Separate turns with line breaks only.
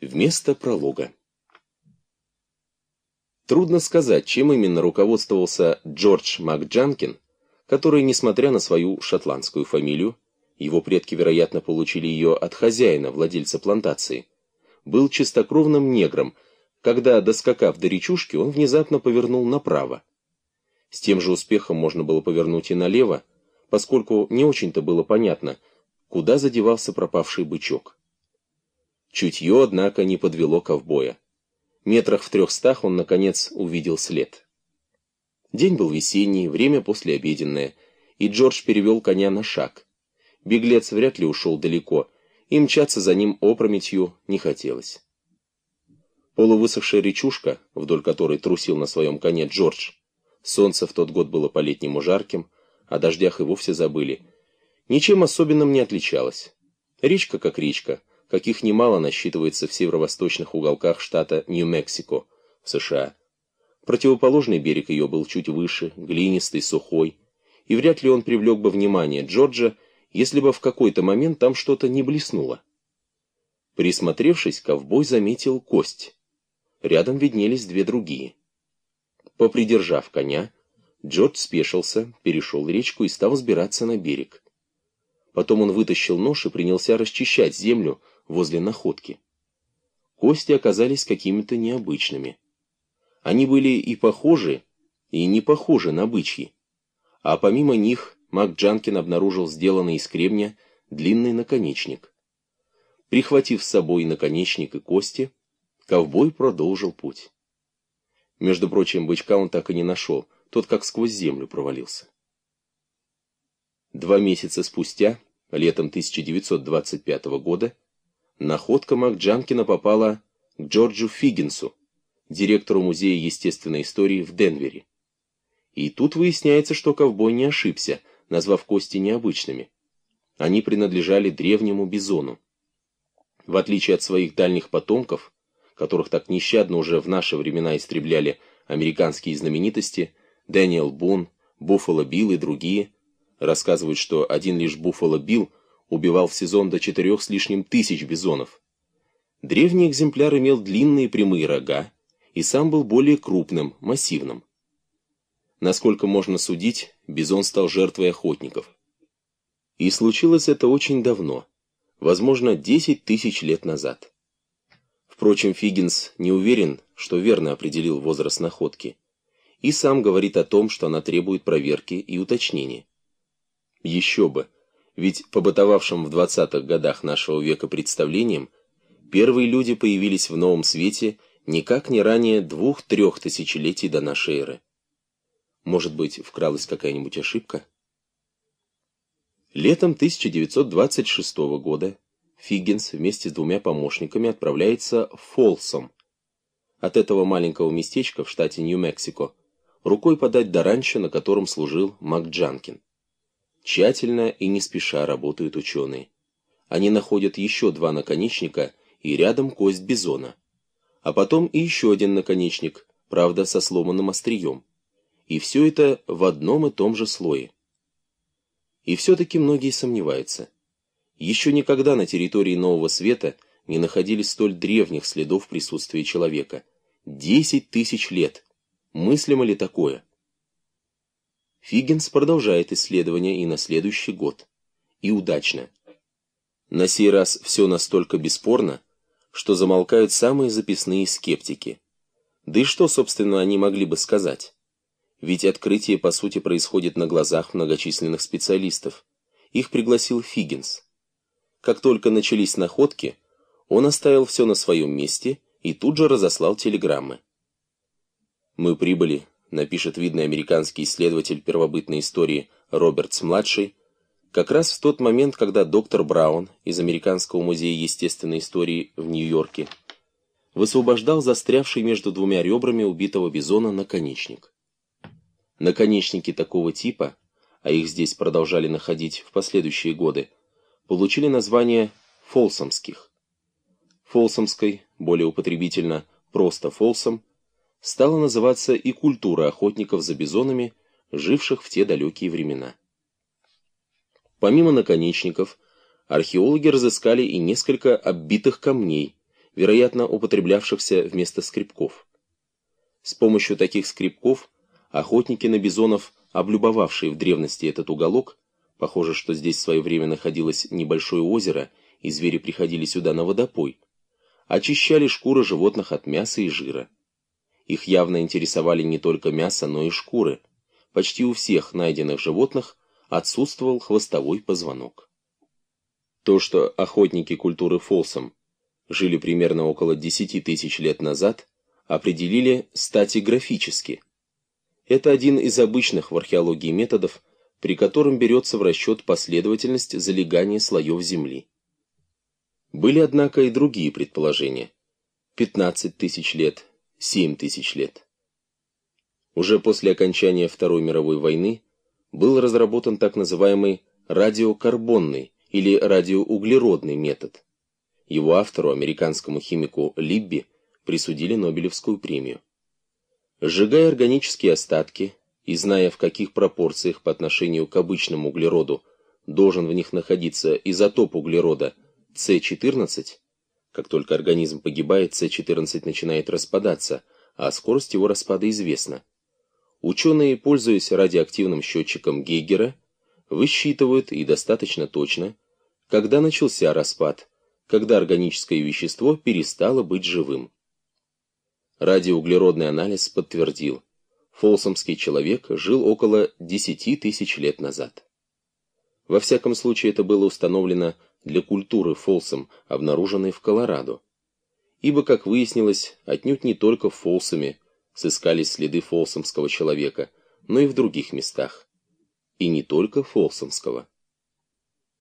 Вместо пролога. Трудно сказать, чем именно руководствовался Джордж МакДжанкин, который, несмотря на свою шотландскую фамилию, его предки, вероятно, получили ее от хозяина, владельца плантации, был чистокровным негром, когда, доскакав до речушки, он внезапно повернул направо. С тем же успехом можно было повернуть и налево, поскольку не очень-то было понятно, куда задевался пропавший бычок. Чутье, однако, не подвело ковбоя. Метрах в трехстах он, наконец, увидел след. День был весенний, время послеобеденное, и Джордж перевел коня на шаг. Беглец вряд ли ушел далеко, и мчаться за ним опрометью не хотелось. Полувысохшая речушка, вдоль которой трусил на своем коне Джордж, солнце в тот год было по-летнему жарким, о дождях и вовсе забыли, ничем особенным не отличалась. Речка как речка, каких немало насчитывается в северо-восточных уголках штата Нью-Мексико, США. Противоположный берег ее был чуть выше, глинистый, сухой, и вряд ли он привлек бы внимание Джорджа, если бы в какой-то момент там что-то не блеснуло. Присмотревшись, ковбой заметил кость. Рядом виднелись две другие. Попридержав коня, Джордж спешился, перешел речку и стал взбираться на берег. Потом он вытащил нож и принялся расчищать землю, возле находки. Кости оказались какими-то необычными. Они были и похожи, и не похожи на бычьи. А помимо них Мак Джанкин обнаружил сделанный из кремня длинный наконечник. Прихватив с собой наконечник и кости, ковбой продолжил путь. Между прочим, бычка он так и не нашел, тот как сквозь землю провалился. Два месяца спустя, летом 1925 года, Находка МакДжанкина попала к Джорджу Фиггинсу, директору Музея естественной истории в Денвере. И тут выясняется, что ковбой не ошибся, назвав кости необычными. Они принадлежали древнему бизону. В отличие от своих дальних потомков, которых так нещадно уже в наши времена истребляли американские знаменитости, Дэниел Бун, Буффало Билл и другие, рассказывают, что один лишь Буффало Билл убивал в сезон до четырех с лишним тысяч бизонов. Древний экземпляр имел длинные прямые рога и сам был более крупным, массивным. Насколько можно судить, бизон стал жертвой охотников. И случилось это очень давно, возможно, 10 тысяч лет назад. Впрочем, Фиггинс не уверен, что верно определил возраст находки, и сам говорит о том, что она требует проверки и уточнения. Еще бы, ведь по бытовавшим в 20-х годах нашего века представлениям, первые люди появились в новом свете никак не ранее двух-трех тысячелетий до нашей эры. Может быть, вкралась какая-нибудь ошибка? Летом 1926 года Фиггинс вместе с двумя помощниками отправляется в Фолсом. От этого маленького местечка в штате Нью-Мексико рукой подать до ранчо, на котором служил Мак Джанкин. Тщательно и не спеша работают ученые. Они находят еще два наконечника и рядом кость бизона. А потом и еще один наконечник, правда со сломанным острием. И все это в одном и том же слое. И все-таки многие сомневаются. Еще никогда на территории Нового Света не находили столь древних следов присутствия человека. Десять тысяч лет. Мыслимо ли такое? Фиггинс продолжает исследования и на следующий год. И удачно. На сей раз все настолько бесспорно, что замолкают самые записные скептики. Да и что, собственно, они могли бы сказать? Ведь открытие, по сути, происходит на глазах многочисленных специалистов. Их пригласил Фиггинс. Как только начались находки, он оставил все на своем месте и тут же разослал телеграммы. Мы прибыли, напишет видный американский исследователь первобытной истории Робертс-младший, как раз в тот момент, когда доктор Браун из Американского музея естественной истории в Нью-Йорке высвобождал застрявший между двумя ребрами убитого бизона наконечник. Наконечники такого типа, а их здесь продолжали находить в последующие годы, получили название фолсомских. Фолсомской, более употребительно просто фолсом, стала называться и культура охотников за бизонами, живших в те далекие времена. Помимо наконечников, археологи разыскали и несколько оббитых камней, вероятно, употреблявшихся вместо скребков. С помощью таких скребков охотники на бизонов, облюбовавшие в древности этот уголок, похоже, что здесь в свое время находилось небольшое озеро, и звери приходили сюда на водопой, очищали шкуры животных от мяса и жира. Их явно интересовали не только мясо, но и шкуры. Почти у всех найденных животных отсутствовал хвостовой позвонок. То, что охотники культуры Фолсом жили примерно около 10 тысяч лет назад, определили статиграфически. Это один из обычных в археологии методов, при котором берется в расчет последовательность залегания слоев земли. Были, однако, и другие предположения. 15 тысяч лет, 7 тысяч лет. Уже после окончания Второй мировой войны был разработан так называемый радиокарбонный или радиоуглеродный метод. Его автору, американскому химику Либби, присудили Нобелевскую премию. Сжигая органические остатки и зная, в каких пропорциях по отношению к обычному углероду должен в них находиться изотоп углерода С14, как только организм погибает, С14 начинает распадаться, а скорость его распада известна. Ученые, пользуясь радиоактивным счетчиком Гейгера, высчитывают и достаточно точно, когда начался распад, когда органическое вещество перестало быть живым. Радиоуглеродный анализ подтвердил, фолсомский человек жил около 10 тысяч лет назад. Во всяком случае, это было установлено для культуры фолсом, обнаруженной в Колорадо. Ибо, как выяснилось, отнюдь не только в Фолсоме сыскались следы фолсомского человека, но и в других местах. И не только фолсомского.